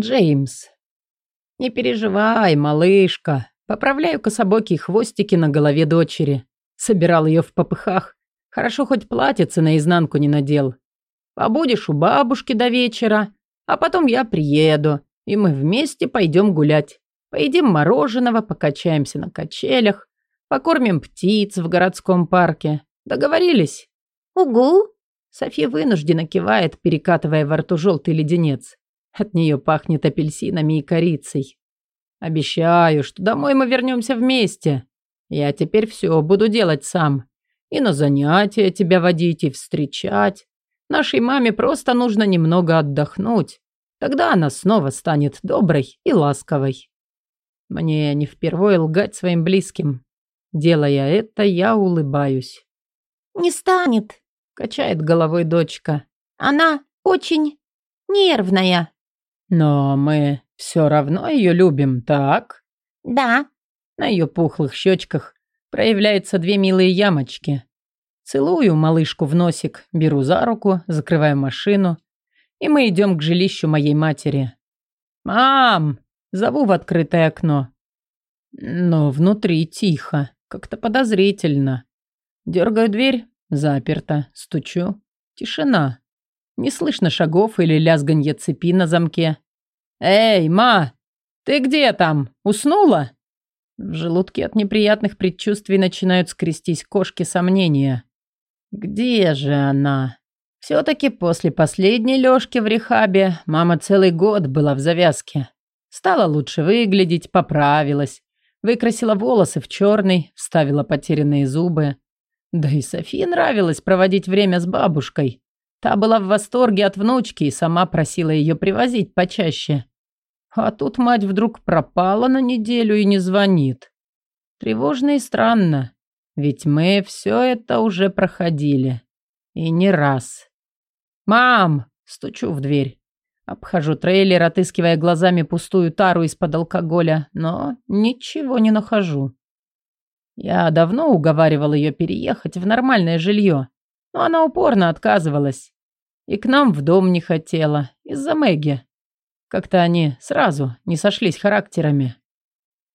Джеймс. Не переживай, малышка. Поправляю кособокие хвостики на голове дочери. Собирал ее в попыхах. Хорошо хоть платьице наизнанку не надел. Побудешь у бабушки до вечера, а потом я приеду, и мы вместе пойдем гулять. Поедим мороженого, покачаемся на качелях, покормим птиц в городском парке. Договорились? Угу. София вынужденно кивает, перекатывая во рту желтый леденец. От нее пахнет апельсинами и корицей. Обещаю, что домой мы вернемся вместе. Я теперь все буду делать сам. И на занятия тебя водить, и встречать. Нашей маме просто нужно немного отдохнуть. Тогда она снова станет доброй и ласковой. Мне не впервые лгать своим близким. Делая это, я улыбаюсь. «Не станет», — качает головой дочка. «Она очень нервная». «Но мы все равно ее любим, так?» «Да». На ее пухлых щечках проявляются две милые ямочки. Целую малышку в носик, беру за руку, закрываю машину, и мы идем к жилищу моей матери. «Мам!» – зову в открытое окно. Но внутри тихо, как-то подозрительно. Дергаю дверь, заперто, стучу. Тишина. Не слышно шагов или лязганье цепи на замке. «Эй, ма! Ты где там? Уснула?» В желудке от неприятных предчувствий начинают скрестись кошки сомнения. Где же она? Все-таки после последней лёжки в рехабе мама целый год была в завязке. Стала лучше выглядеть, поправилась. Выкрасила волосы в черный, вставила потерянные зубы. Да и Софии нравилось проводить время с бабушкой. Та была в восторге от внучки и сама просила ее привозить почаще. А тут мать вдруг пропала на неделю и не звонит. Тревожно и странно. Ведь мы все это уже проходили. И не раз. «Мам!» – стучу в дверь. Обхожу трейлер, отыскивая глазами пустую тару из-под алкоголя, но ничего не нахожу. Я давно уговаривал ее переехать в нормальное жилье, но она упорно отказывалась. И к нам в дом не хотела, из-за Мэгги. Как-то они сразу не сошлись характерами.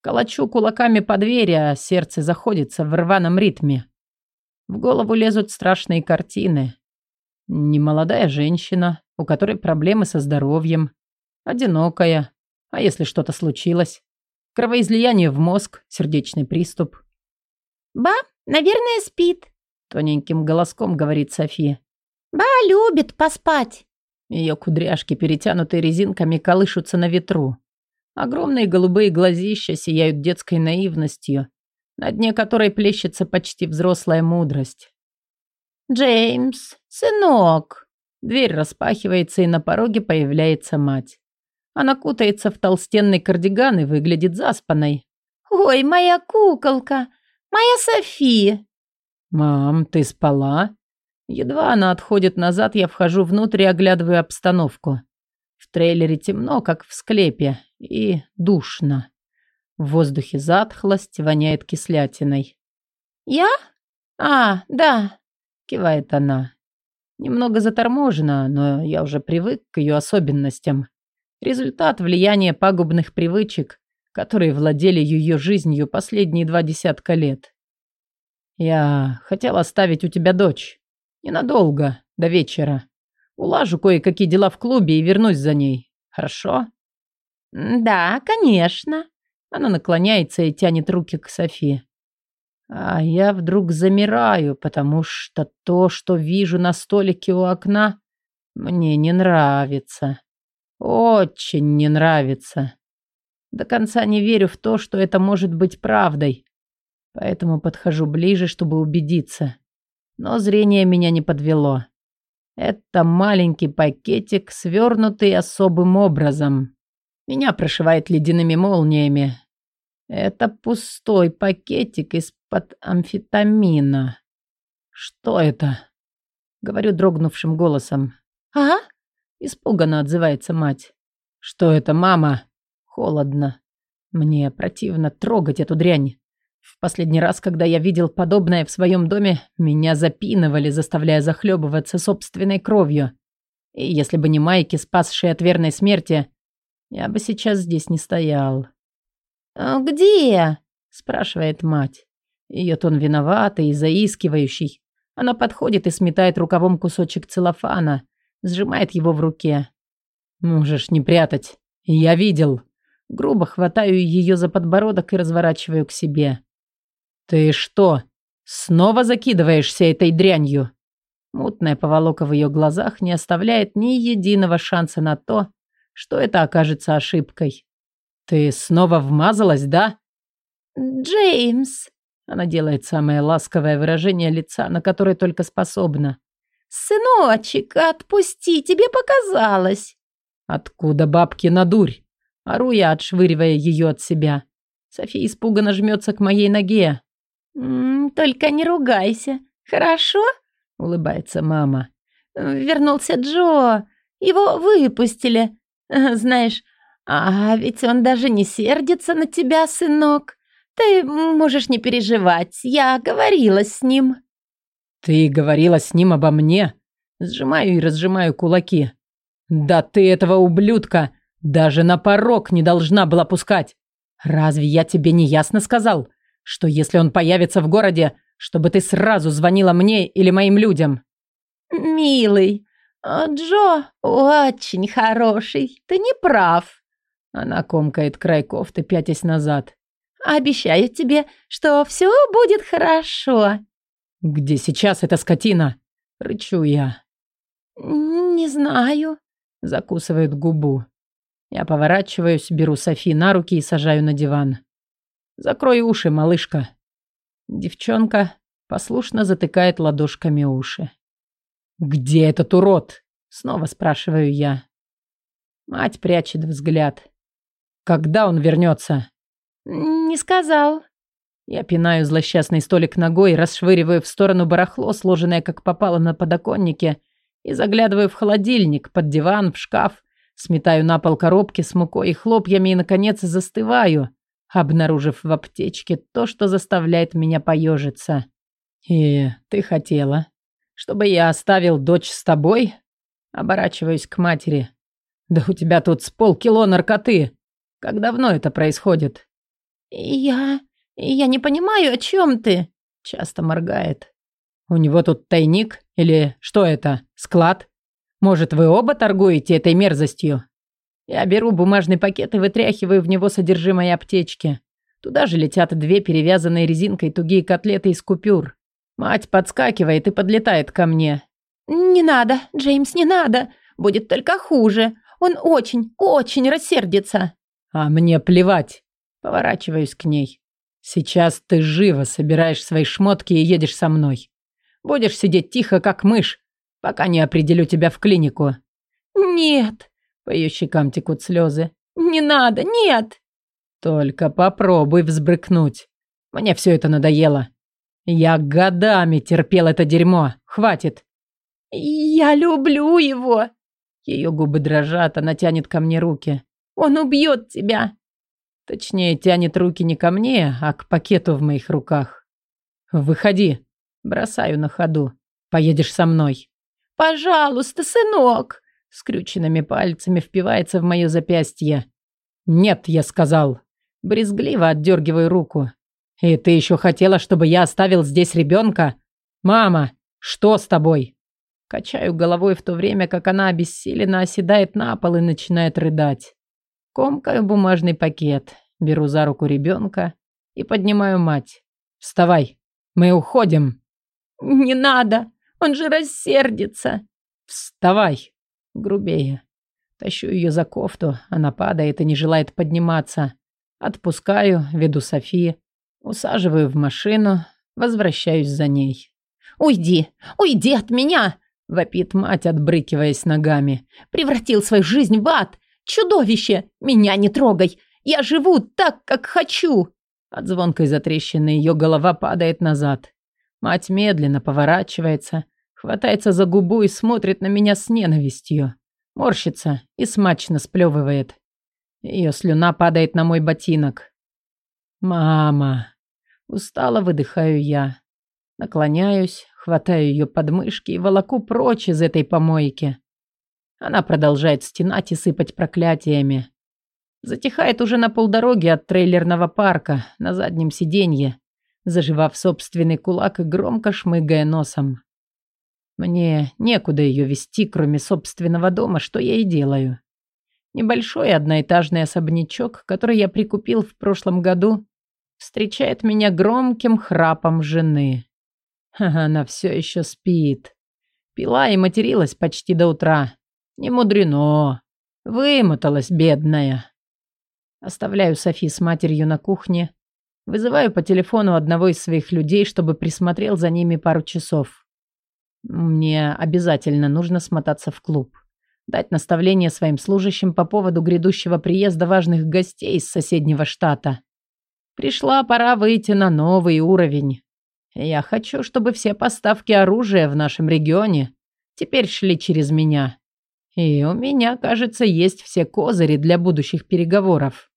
Колочу кулаками по двери, а сердце заходится в рваном ритме. В голову лезут страшные картины. Немолодая женщина, у которой проблемы со здоровьем. Одинокая. А если что-то случилось? Кровоизлияние в мозг, сердечный приступ. «Ба, наверное, спит», — тоненьким голоском говорит София. «Ба любит поспать». Ее кудряшки, перетянутые резинками, колышутся на ветру. Огромные голубые глазища сияют детской наивностью, на дне которой плещется почти взрослая мудрость. «Джеймс, сынок!» Дверь распахивается, и на пороге появляется мать. Она кутается в толстенный кардиган и выглядит заспанной. «Ой, моя куколка! Моя София!» «Мам, ты спала?» Едва она отходит назад, я вхожу внутрь и оглядываю обстановку. В трейлере темно, как в склепе, и душно. В воздухе затхлость, воняет кислятиной. «Я? А, да», — кивает она. Немного заторможена, но я уже привык к ее особенностям. Результат влияния пагубных привычек, которые владели ее жизнью последние два десятка лет. Я хотел оставить у тебя дочь. Ненадолго, до вечера. Улажу кое-какие дела в клубе и вернусь за ней. Хорошо? Да, конечно. Она наклоняется и тянет руки к Софии. А я вдруг замираю, потому что то, что вижу на столике у окна, мне не нравится. Очень не нравится. До конца не верю в то, что это может быть правдой. Поэтому подхожу ближе, чтобы убедиться. Но зрение меня не подвело. Это маленький пакетик, свернутый особым образом. Меня прошивает ледяными молниями. Это пустой пакетик из-под амфетамина. Что это? Говорю дрогнувшим голосом. А? Испуганно отзывается мать. Что это, мама? Холодно. Мне противно трогать эту дрянь. В последний раз, когда я видел подобное в своем доме, меня запинывали, заставляя захлебываться собственной кровью. И если бы не Майки, спасшие от верной смерти, Я бы сейчас здесь не стоял. «А «Где?» – спрашивает мать. Ее тон виноватый и заискивающий. Она подходит и сметает рукавом кусочек целлофана, сжимает его в руке. «Можешь не прятать. Я видел». Грубо хватаю ее за подбородок и разворачиваю к себе. «Ты что, снова закидываешься этой дрянью?» Мутная поволока в ее глазах не оставляет ни единого шанса на то, что это окажется ошибкой. «Ты снова вмазалась, да?» «Джеймс!» Она делает самое ласковое выражение лица, на которое только способна. «Сыночек, отпусти, тебе показалось!» «Откуда бабки на дурь?» Ору я, отшвыривая ее от себя. София испуганно жмется к моей ноге. «М -м, «Только не ругайся, хорошо?» Улыбается мама. «Вернулся Джо. Его выпустили. Знаешь, а ведь он даже не сердится на тебя, сынок. Ты можешь не переживать, я говорила с ним». «Ты говорила с ним обо мне?» Сжимаю и разжимаю кулаки. «Да ты этого ублюдка даже на порог не должна была пускать. Разве я тебе не ясно сказал, что если он появится в городе, чтобы ты сразу звонила мне или моим людям?» «Милый, а Джо очень хороший, ты не прав». Она комкает край кофты, пятясь назад. Обещаю тебе, что все будет хорошо». «Где сейчас эта скотина?» — рычу я. «Не знаю», — закусывает губу. Я поворачиваюсь, беру Софи на руки и сажаю на диван. «Закрой уши, малышка». Девчонка послушно затыкает ладошками уши. «Где этот урод?» — снова спрашиваю я. Мать прячет взгляд. «Когда он вернется?» «Не сказал». Я пинаю злосчастный столик ногой, расшвыриваю в сторону барахло, сложенное как попало на подоконнике, и заглядываю в холодильник, под диван, в шкаф, сметаю на пол коробки с мукой и хлопьями и, наконец, застываю, обнаружив в аптечке то, что заставляет меня поежиться. «И ты хотела, чтобы я оставил дочь с тобой?» Оборачиваюсь к матери. «Да у тебя тут с полкило наркоты. Как давно это происходит?» «Я... я не понимаю, о чем ты?» Часто моргает. «У него тут тайник? Или что это? Склад? Может, вы оба торгуете этой мерзостью?» Я беру бумажный пакет и вытряхиваю в него содержимое аптечки. Туда же летят две перевязанные резинкой тугие котлеты из купюр. Мать подскакивает и подлетает ко мне. «Не надо, Джеймс, не надо. Будет только хуже. Он очень, очень рассердится». «А мне плевать. Поворачиваюсь к ней. Сейчас ты живо собираешь свои шмотки и едешь со мной. Будешь сидеть тихо, как мышь, пока не определю тебя в клинику. Нет. По ее щекам текут слезы. Не надо, нет. Только попробуй взбрыкнуть. Мне все это надоело. Я годами терпел это дерьмо. Хватит. Я люблю его. Ее губы дрожат, она тянет ко мне руки. Он убьет тебя. Точнее, тянет руки не ко мне, а к пакету в моих руках. «Выходи!» Бросаю на ходу. «Поедешь со мной!» «Пожалуйста, сынок!» Скрюченными пальцами впивается в мое запястье. «Нет!» я сказал. Брезгливо отдергиваю руку. «И ты еще хотела, чтобы я оставил здесь ребенка? Мама, что с тобой?» Качаю головой в то время, как она обессиленно оседает на пол и начинает рыдать. Комкаю бумажный пакет, беру за руку ребенка и поднимаю мать. «Вставай, мы уходим!» «Не надо, он же рассердится!» «Вставай!» Грубее. Тащу ее за кофту, она падает и не желает подниматься. Отпускаю, веду Софи, усаживаю в машину, возвращаюсь за ней. «Уйди! Уйди от меня!» — вопит мать, отбрыкиваясь ногами. «Превратил свою жизнь в ад! Чудовище! Меня не трогай! Я живу так, как хочу!» От звонкой затрещины ее голова падает назад. Мать медленно поворачивается, хватается за губу и смотрит на меня с ненавистью. Морщится и смачно сплевывает. Ее слюна падает на мой ботинок. «Мама!» Устало выдыхаю я. Наклоняюсь, хватаю ее подмышки и волоку прочь из этой помойки. Она продолжает стенать и сыпать проклятиями. Затихает уже на полдороги от трейлерного парка на заднем сиденье, заживав собственный кулак и громко шмыгая носом. Мне некуда ее вести, кроме собственного дома, что я и делаю. Небольшой одноэтажный особнячок, который я прикупил в прошлом году, встречает меня громким храпом жены. Она все еще спит. Пила и материлась почти до утра. Не мудрено. Вымоталась, бедная. Оставляю Софи с матерью на кухне. Вызываю по телефону одного из своих людей, чтобы присмотрел за ними пару часов. Мне обязательно нужно смотаться в клуб. Дать наставление своим служащим по поводу грядущего приезда важных гостей из соседнего штата. Пришла пора выйти на новый уровень. Я хочу, чтобы все поставки оружия в нашем регионе теперь шли через меня. И у меня, кажется, есть все козыри для будущих переговоров.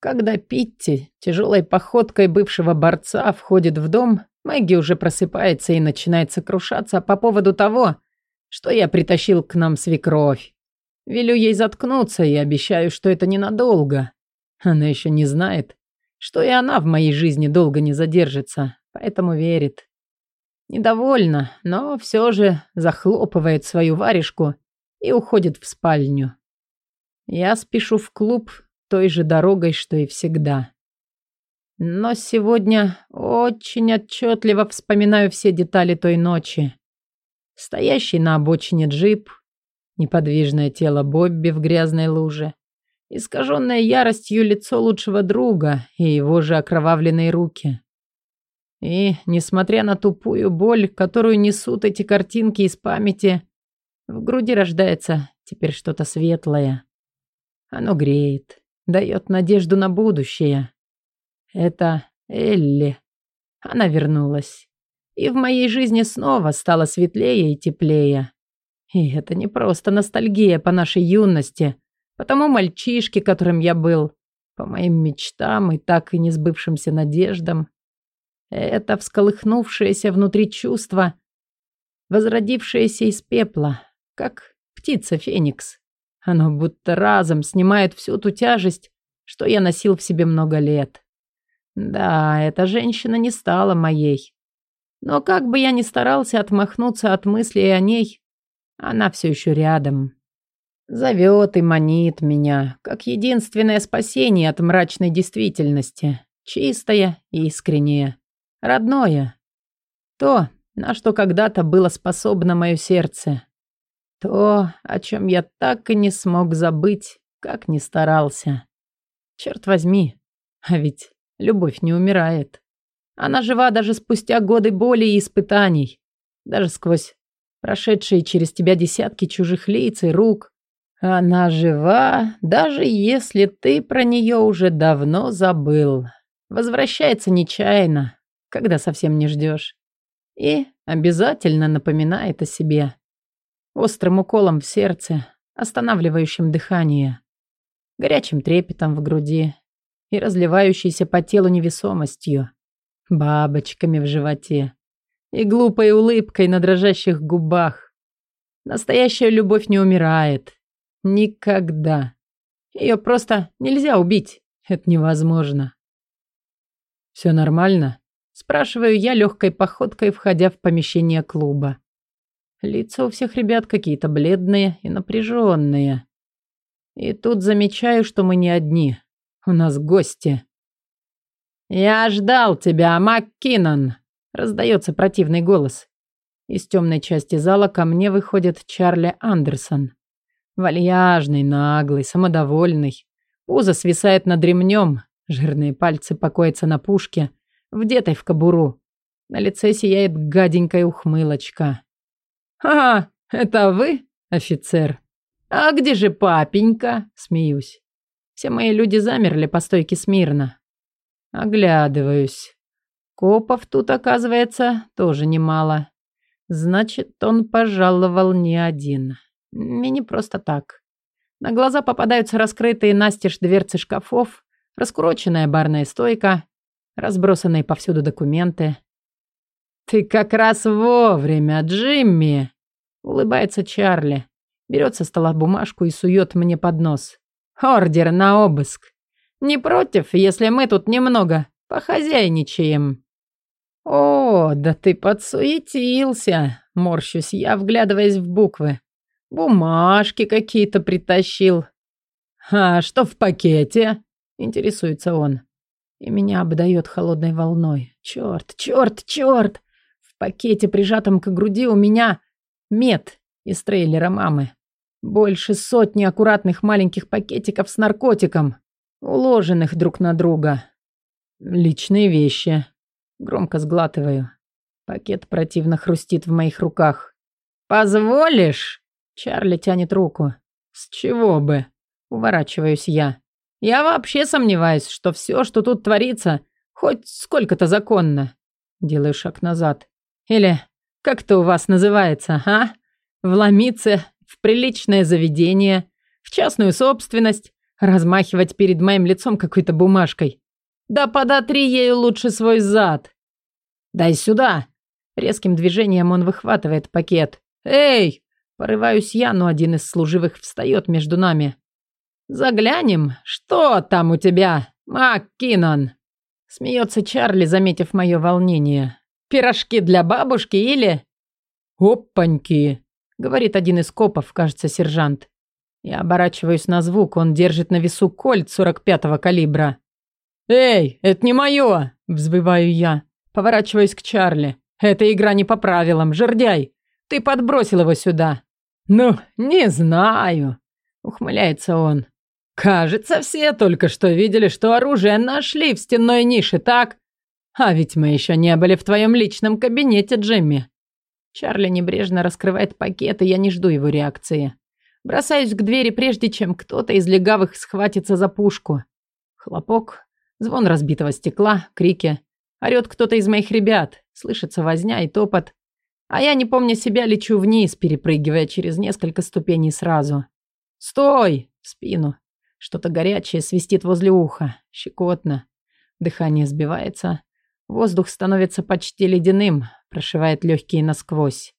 Когда Питти тяжелой походкой бывшего борца входит в дом, Мэгги уже просыпается и начинает сокрушаться по поводу того, что я притащил к нам свекровь. Велю ей заткнуться и обещаю, что это ненадолго. Она еще не знает, что и она в моей жизни долго не задержится, поэтому верит. Недовольна, но все же захлопывает свою варежку и уходит в спальню. Я спешу в клуб той же дорогой, что и всегда. Но сегодня очень отчетливо вспоминаю все детали той ночи. Стоящий на обочине джип, неподвижное тело Бобби в грязной луже, искаженное яростью лицо лучшего друга и его же окровавленные руки. И, несмотря на тупую боль, которую несут эти картинки из памяти, в груди рождается теперь что-то светлое. Оно греет, дает надежду на будущее. Это Элли. Она вернулась. И в моей жизни снова стало светлее и теплее. И это не просто ностальгия по нашей юности, по тому мальчишке, которым я был, по моим мечтам и так и не сбывшимся надеждам. Это всколыхнувшееся внутри чувство, возродившееся из пепла, как птица Феникс. Оно будто разом снимает всю ту тяжесть, что я носил в себе много лет. Да, эта женщина не стала моей. Но как бы я ни старался отмахнуться от мыслей о ней, она все еще рядом. Зовет и манит меня, как единственное спасение от мрачной действительности. Чистое и искреннее. Родное. То, на что когда-то было способно мое сердце. То, о чем я так и не смог забыть, как ни старался. Черт возьми, а ведь любовь не умирает. Она жива даже спустя годы боли и испытаний. Даже сквозь прошедшие через тебя десятки чужих лиц и рук. Она жива, даже если ты про нее уже давно забыл. Возвращается нечаянно, когда совсем не ждешь. И обязательно напоминает о себе. Острым уколом в сердце, останавливающим дыхание, горячим трепетом в груди и разливающейся по телу невесомостью, бабочками в животе и глупой улыбкой на дрожащих губах. Настоящая любовь не умирает. Никогда. Ее просто нельзя убить. Это невозможно. «Все нормально?» Спрашиваю я легкой походкой, входя в помещение клуба. Лица у всех ребят какие-то бледные и напряженные. И тут замечаю, что мы не одни. У нас гости. «Я ждал тебя, МакКиннон!» Раздается противный голос. Из темной части зала ко мне выходит Чарли Андерсон. Вальяжный, наглый, самодовольный. Пузо свисает над ремнем, жирные пальцы покоятся на пушке, вдетой в кобуру. На лице сияет гаденькая ухмылочка. «А, это вы, офицер? А где же папенька?» – смеюсь. Все мои люди замерли по стойке смирно. Оглядываюсь. Копов тут, оказывается, тоже немало. Значит, он пожаловал не один. И не просто так. На глаза попадаются раскрытые настежь дверцы шкафов, раскуроченная барная стойка, разбросанные повсюду документы. «Ты как раз вовремя, Джимми!» Улыбается Чарли, берет со стола бумажку и сует мне под нос. Ордер на обыск. Не против, если мы тут немного похозяйничаем?» «О, да ты подсуетился!» – морщусь я, вглядываясь в буквы. «Бумажки какие-то притащил». «А что в пакете?» – интересуется он. И меня обдает холодной волной. Черт, черт, черт! В пакете, прижатом к груди, у меня мед из трейлера мамы. Больше сотни аккуратных маленьких пакетиков с наркотиком, уложенных друг на друга. Личные вещи. Громко сглатываю. Пакет противно хрустит в моих руках. «Позволишь?» Чарли тянет руку. «С чего бы?» Уворачиваюсь я. «Я вообще сомневаюсь, что все, что тут творится, хоть сколько-то законно». Делаю шаг назад. «Или как это у вас называется, а? Вломиться в приличное заведение, в частную собственность, размахивать перед моим лицом какой-то бумажкой. Да подотри ею лучше свой зад. Дай сюда. Резким движением он выхватывает пакет. Эй! Порываюсь я, но один из служивых встает между нами. Заглянем, что там у тебя, МакКиннон? Смеется Чарли, заметив мое волнение. Пирожки для бабушки или... Опаньки, говорит один из копов, кажется, сержант. Я оборачиваюсь на звук, он держит на весу кольт 45-го калибра. «Эй, это не мое!» – взвываю я. Поворачиваюсь к Чарли. «Эта игра не по правилам, жердяй! Ты подбросил его сюда!» «Ну, не знаю!» – ухмыляется он. «Кажется, все только что видели, что оружие нашли в стенной нише, так? А ведь мы еще не были в твоем личном кабинете, Джимми!» Чарли небрежно раскрывает пакет, и я не жду его реакции. Бросаюсь к двери, прежде чем кто-то из легавых схватится за пушку. Хлопок, Звон разбитого стекла, крики. Орёт кто-то из моих ребят. Слышится возня и топот. А я, не помня себя, лечу вниз, перепрыгивая через несколько ступеней сразу. «Стой!» — в спину. Что-то горячее свистит возле уха. Щекотно. Дыхание сбивается. Воздух становится почти ледяным, прошивает легкие насквозь.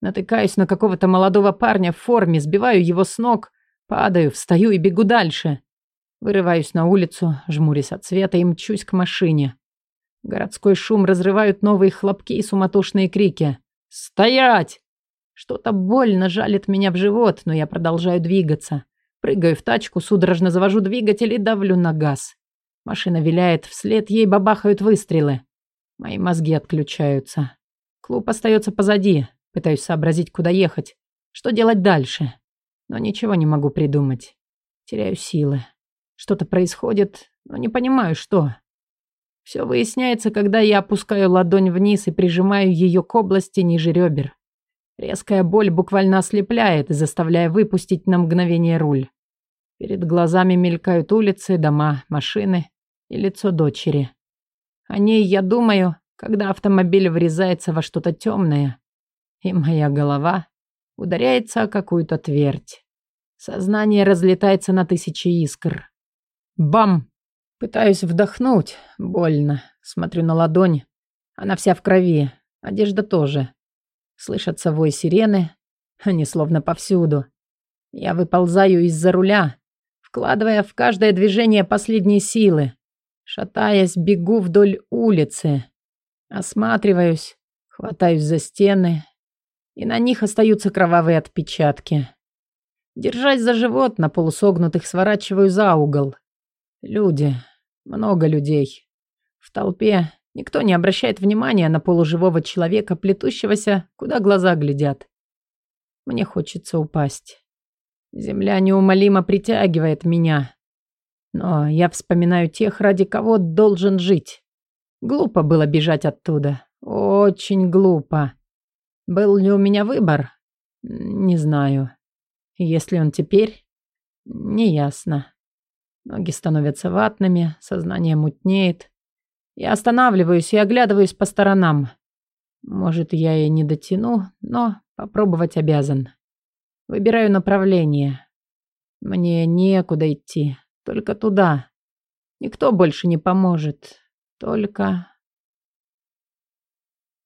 Натыкаюсь на какого-то молодого парня в форме, сбиваю его с ног, падаю, встаю и бегу дальше. Вырываюсь на улицу, жмурясь от света и мчусь к машине. Городской шум разрывают новые хлопки и суматошные крики. «Стоять!» Что-то больно жалит меня в живот, но я продолжаю двигаться. Прыгаю в тачку, судорожно завожу двигатель и давлю на газ. Машина виляет, вслед ей бабахают выстрелы. Мои мозги отключаются. Клуб остается позади. Пытаюсь сообразить, куда ехать. Что делать дальше? Но ничего не могу придумать. Теряю силы. Что-то происходит, но не понимаю, что. Все выясняется, когда я опускаю ладонь вниз и прижимаю ее к области ниже ребер. Резкая боль буквально ослепляет, заставляя выпустить на мгновение руль. Перед глазами мелькают улицы, дома, машины и лицо дочери. О ней я думаю, когда автомобиль врезается во что-то темное, и моя голова ударяется о какую-то твердь. Сознание разлетается на тысячи искр. Бам! Пытаюсь вдохнуть. Больно. Смотрю на ладонь. Она вся в крови. Одежда тоже. Слышатся вой сирены. Они словно повсюду. Я выползаю из-за руля, вкладывая в каждое движение последние силы. Шатаясь, бегу вдоль улицы. Осматриваюсь, хватаюсь за стены, и на них остаются кровавые отпечатки. Держась за живот, на полусогнутых сворачиваю за угол. Люди. Много людей. В толпе никто не обращает внимания на полуживого человека, плетущегося, куда глаза глядят. Мне хочется упасть. Земля неумолимо притягивает меня. Но я вспоминаю тех, ради кого должен жить. Глупо было бежать оттуда. Очень глупо. Был ли у меня выбор? Не знаю. Есть ли он теперь? Неясно. Ноги становятся ватными, сознание мутнеет. Я останавливаюсь и оглядываюсь по сторонам. Может, я и не дотяну, но попробовать обязан. Выбираю направление. Мне некуда идти, только туда. Никто больше не поможет. Только...